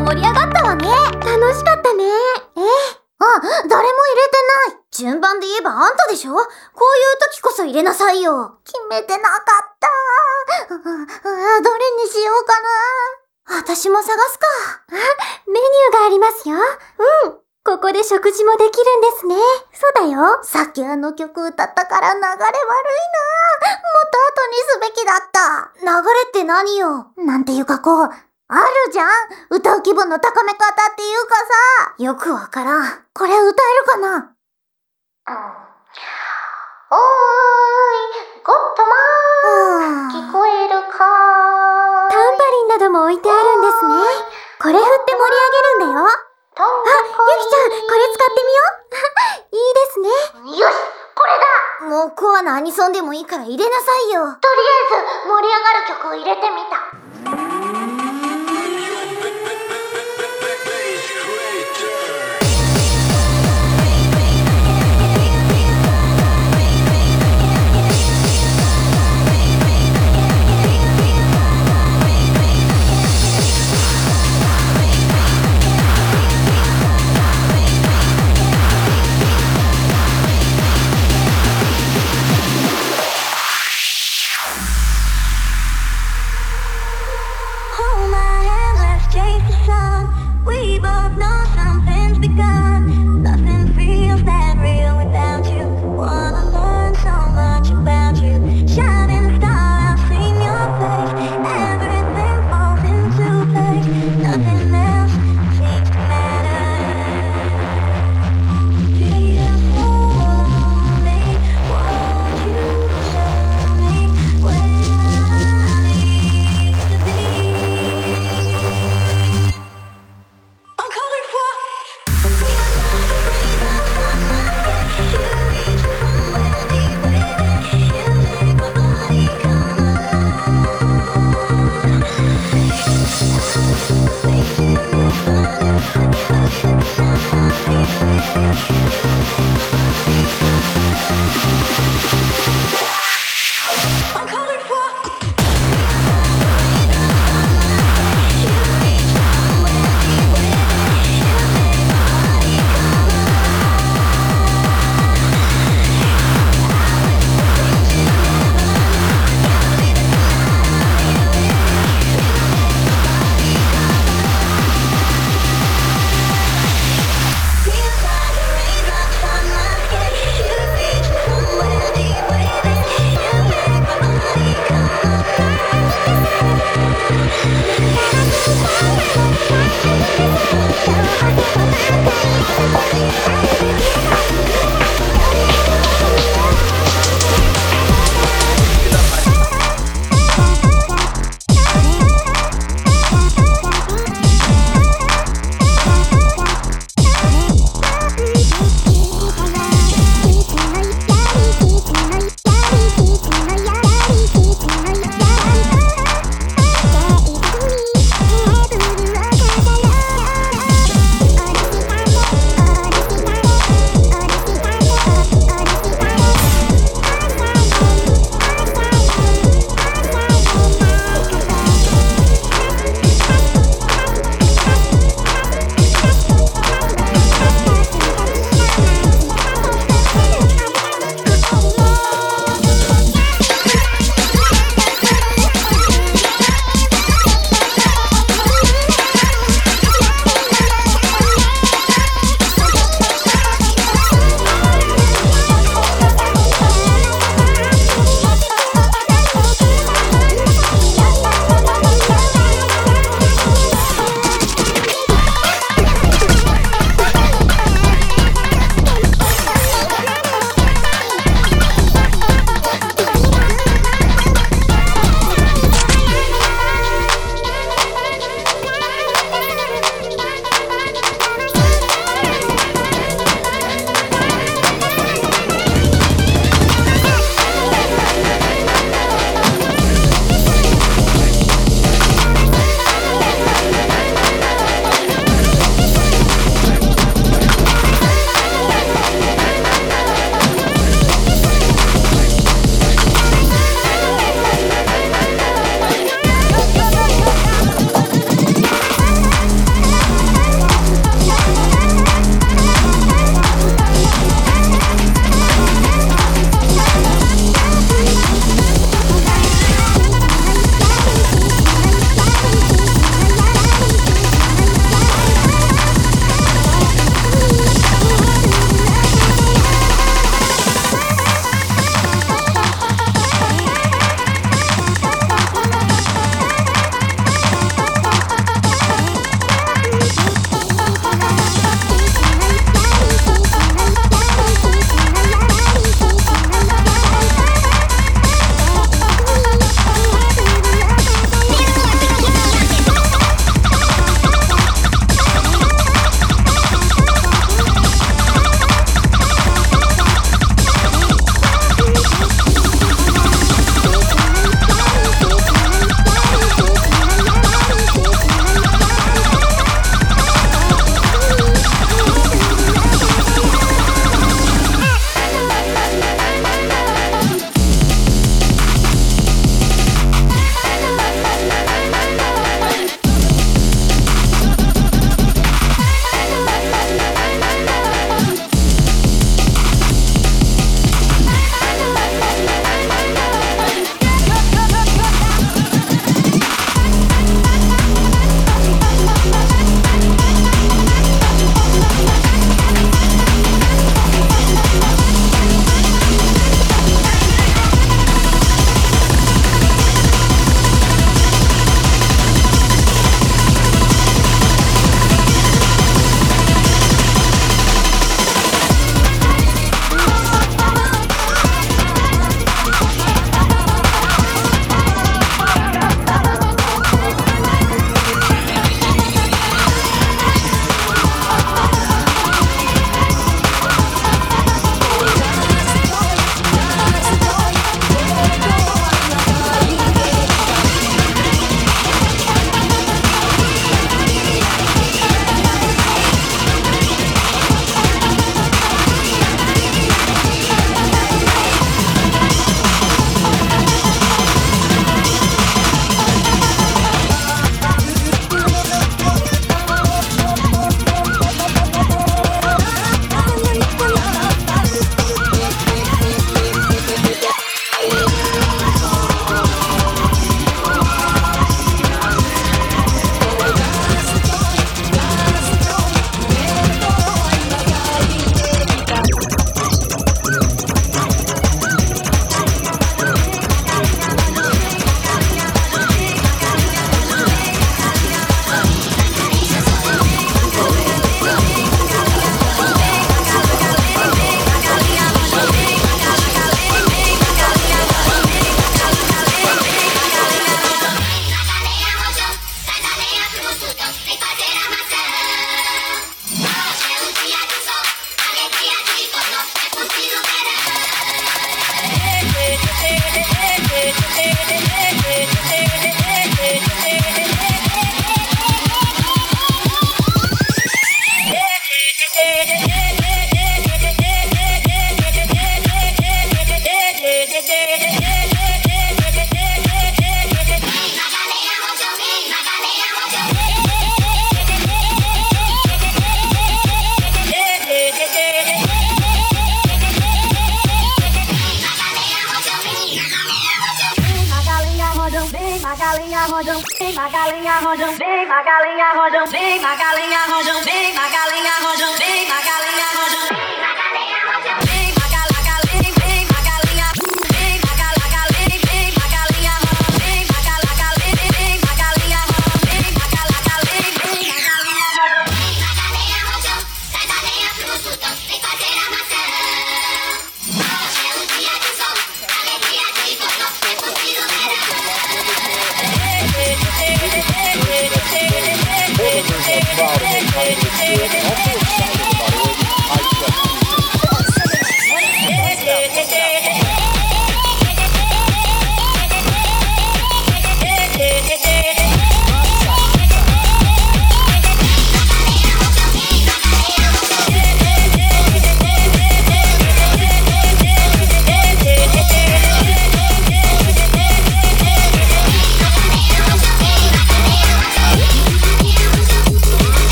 盛り上がったわね。楽しかったね。え？あ、誰も入れてない。順番で言えばあんたでしょ？こういう時こそ入れなさいよ。決めてなかった。どれにしようかな。私も探すか。メニューがありますよ。うん。ここで食事もできるんですね。そうだよ。さっきあの曲歌ったから流れ悪いな。もっと後にすべきだった。流れって何よ？なんていうかこう、あるじゃん歌う気分の高め方っていうかさ。よくわからん。これ歌えるかな？うん。おーい、ゴッドマン聞こえるかタンバリンなども置いてあるんですね。これ振って盛り上げるんだよ。あ、ゆきちゃん、これ使ってみよう。いいですね。よし、これだもうコアなアニソンでもいいから入れなさいよ。とりあえず、盛り上がる曲を入れてみた。「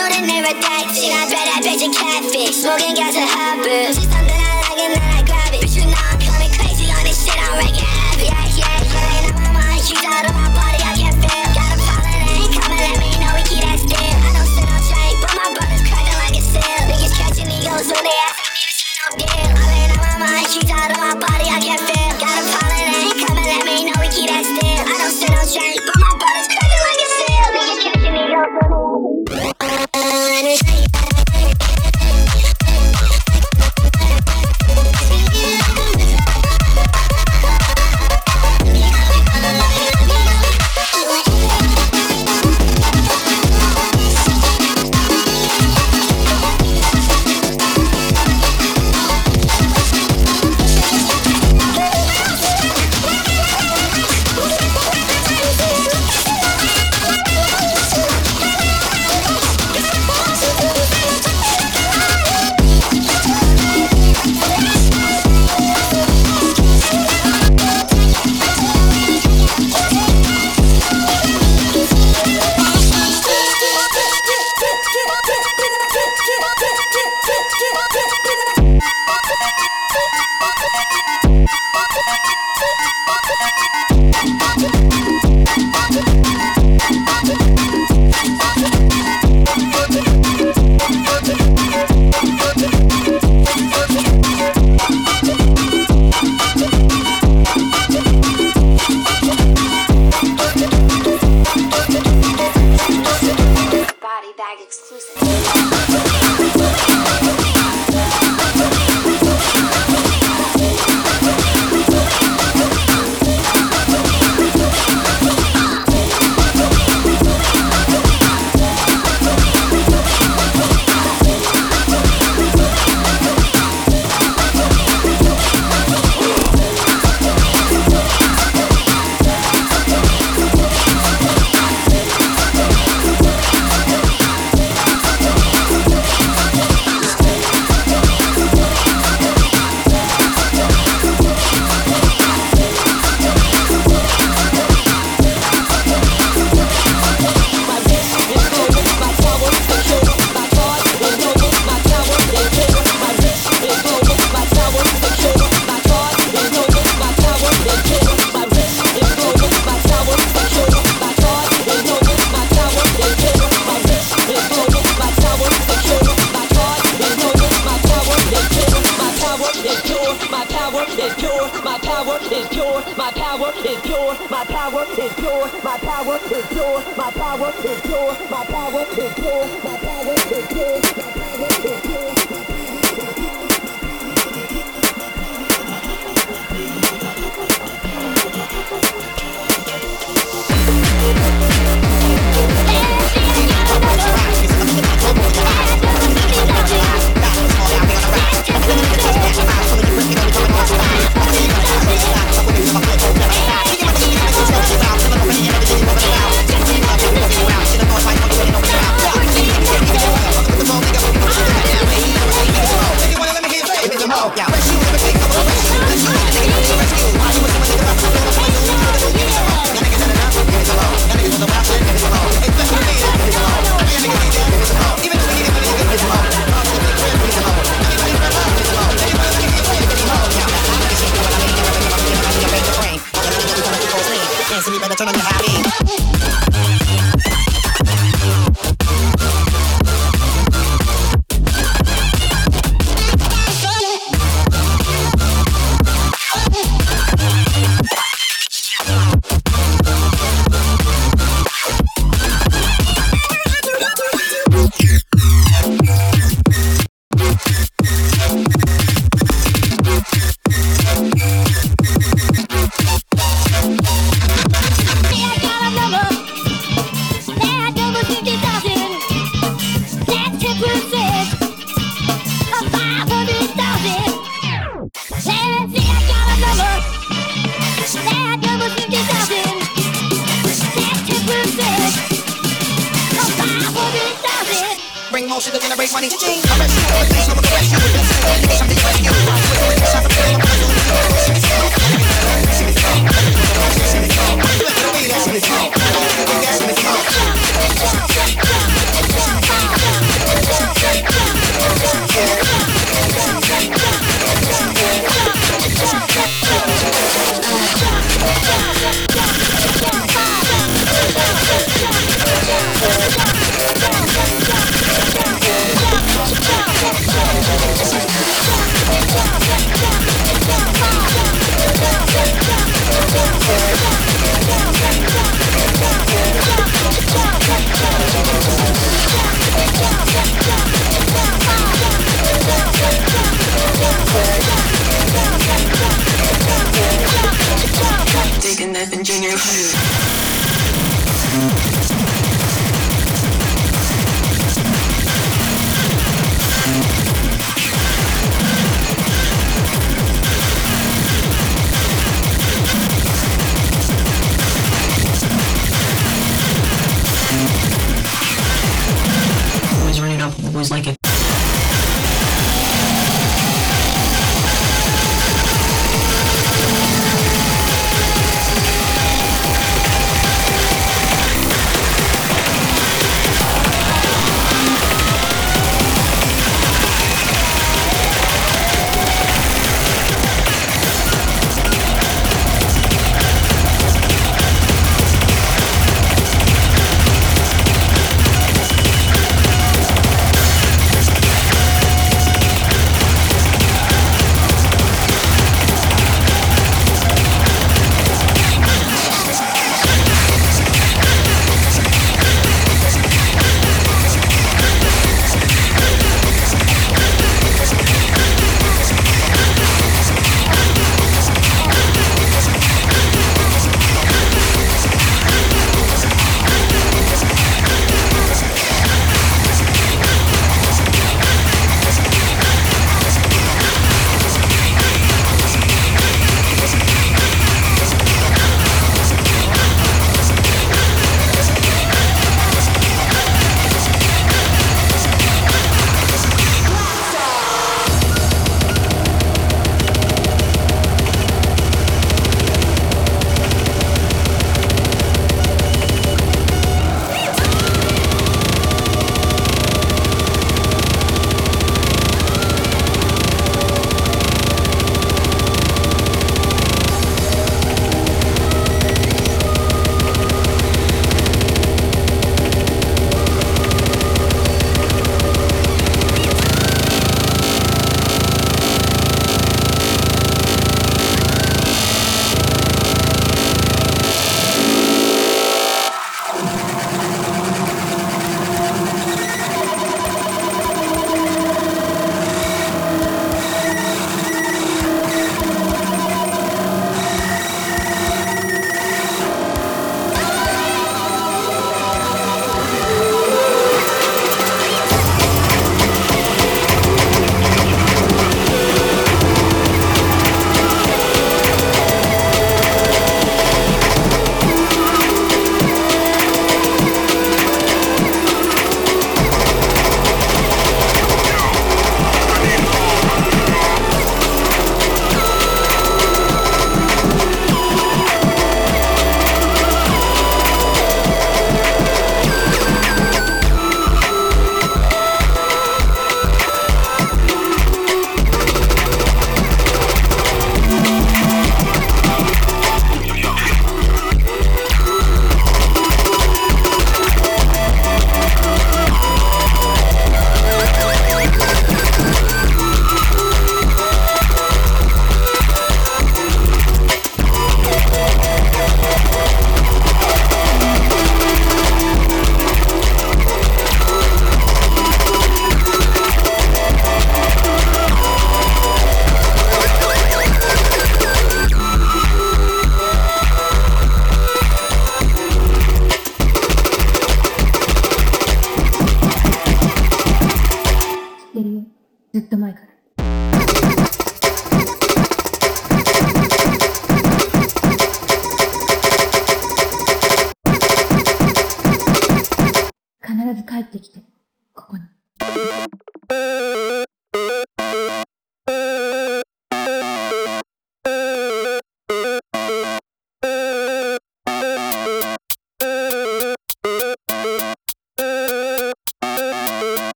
shooting in her. She got bad, I bet you catfish. Smoking gas a hopper. She's something I like and I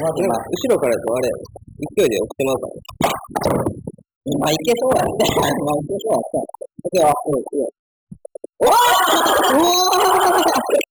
まず前。後ろからやとあれ、勢いで押してまうから。今いけそうやって。今いけそうやった。では。おーおー